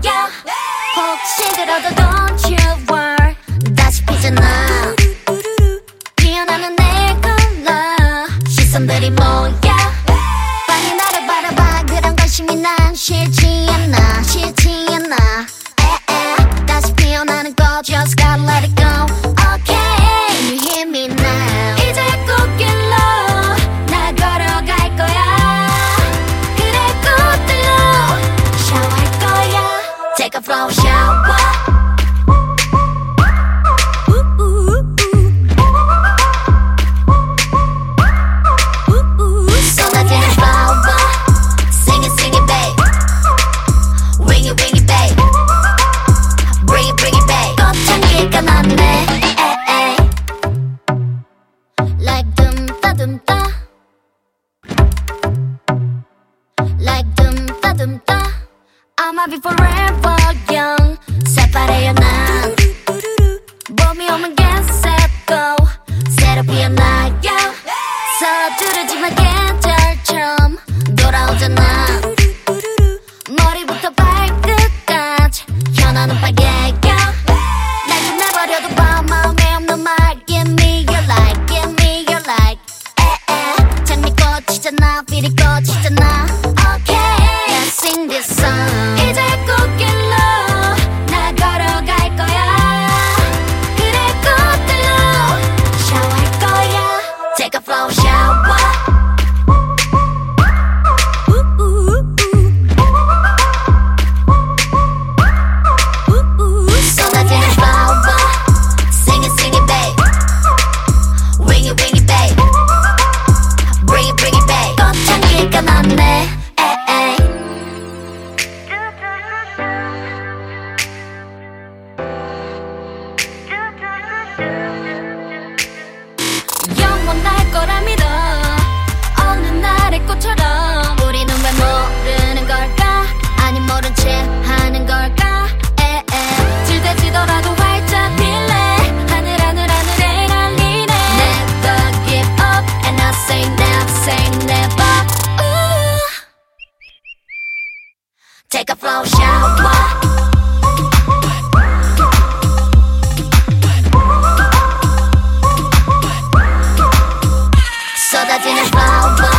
거야. 혹시 들어도 넌 flow show. I'll be forever young. 새파래요 난 봄이 오면 get set go 새로 피어나요 서두르지만 계절처럼 돌아오잖아. 머리부터 발끝까지 현아는 빨개요 날 끝내버려도 봐 마음에 없는 말. Give me your light Give me your light 에에. 장미꽃이잖아 비리 take a flow shower. So that's in a flower.